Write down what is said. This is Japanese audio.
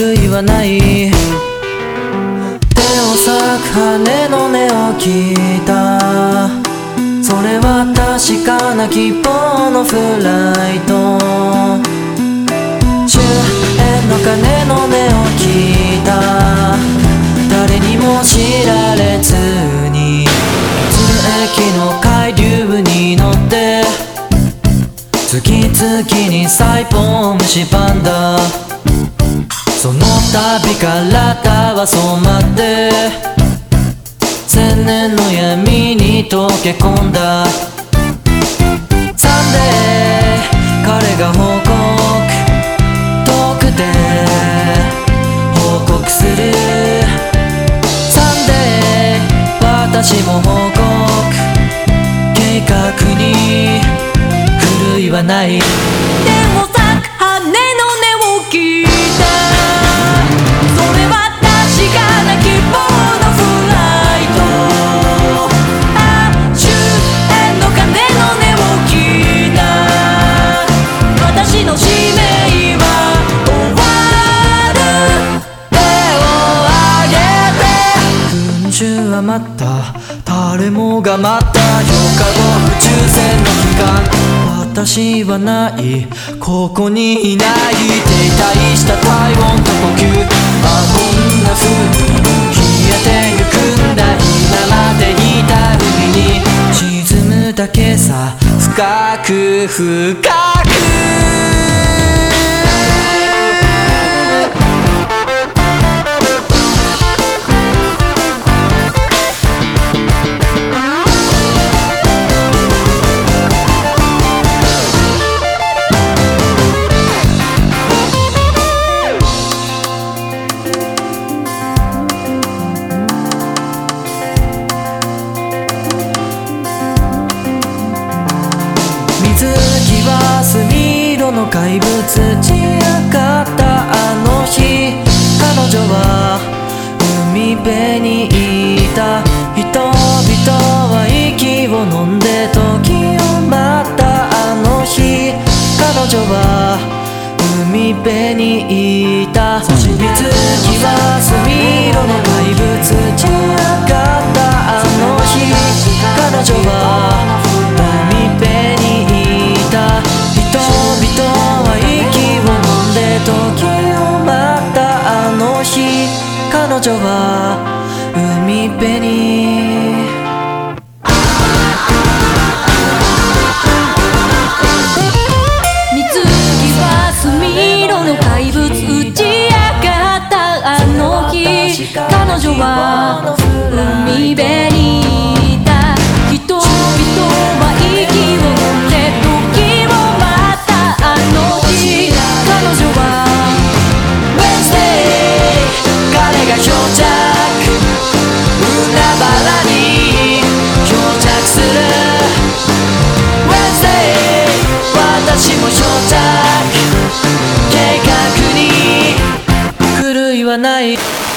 いはない手を裂く羽の音を聞いた。それは確かな希望のフライト。10円の鐘の音を聞いた。誰にも知られずに。血液の海流に乗って。次々に細胞を蝕んだその度体は染まって千年の闇に溶け込んだ。サンデー彼が報告。遠くて報告する。サンデー私も報告。計画に狂いはない。った。誰もが待った4日後宇宙船の帰還私はない。ここにいない。停滞した体温と呼吸。あこんな風に消えてゆくんだ。今までいた海に沈むだけさ。深く深く怪物散らかったあの日。彼女は海辺にいた。人々は息を飲んで時を待ったあの日。彼女は海辺にいた。水木は墨色の怪物散らかったあの日女は海辺に。水着は墨色の怪物打ち上がったあの日。彼女は海辺に。計画に狂いはない。